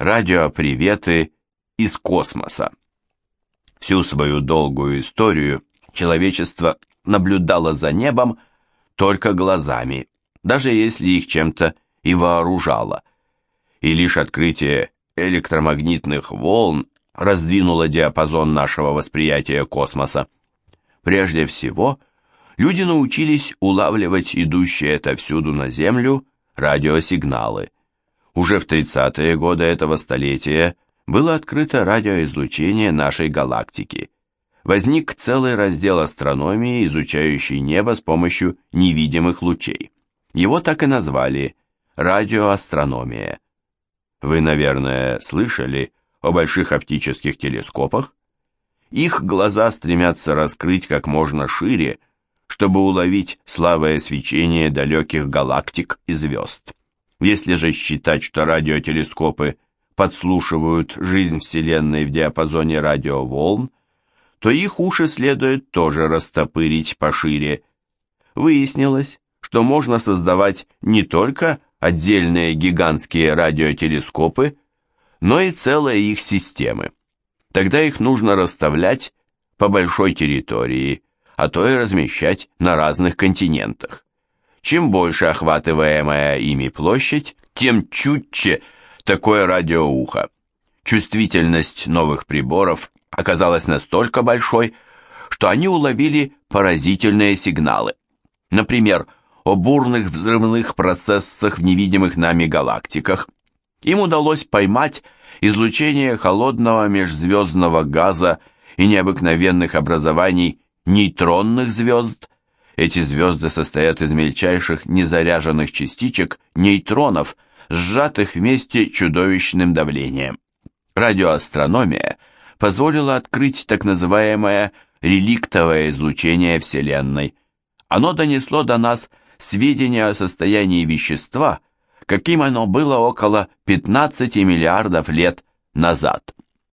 радиоприветы из космоса. Всю свою долгую историю человечество наблюдало за небом только глазами, даже если их чем-то и вооружало. И лишь открытие электромагнитных волн раздвинуло диапазон нашего восприятия космоса. Прежде всего, люди научились улавливать идущие отовсюду на Землю радиосигналы. Уже в 30-е годы этого столетия было открыто радиоизлучение нашей галактики. Возник целый раздел астрономии, изучающий небо с помощью невидимых лучей. Его так и назвали радиоастрономия. Вы, наверное, слышали о больших оптических телескопах? Их глаза стремятся раскрыть как можно шире, чтобы уловить слабое свечение далеких галактик и звезд. Если же считать, что радиотелескопы подслушивают жизнь Вселенной в диапазоне радиоволн, то их уши следует тоже растопырить пошире. Выяснилось, что можно создавать не только отдельные гигантские радиотелескопы, но и целые их системы. Тогда их нужно расставлять по большой территории, а то и размещать на разных континентах. Чем больше охватываемая ими площадь, тем чутче такое радиоухо. Чувствительность новых приборов оказалась настолько большой, что они уловили поразительные сигналы. Например, о бурных взрывных процессах в невидимых нами галактиках. Им удалось поймать излучение холодного межзвездного газа и необыкновенных образований нейтронных звезд. Эти звезды состоят из мельчайших незаряженных частичек нейтронов, сжатых вместе чудовищным давлением. Радиоастрономия позволила открыть так называемое реликтовое излучение Вселенной. Оно донесло до нас сведения о состоянии вещества, каким оно было около 15 миллиардов лет назад.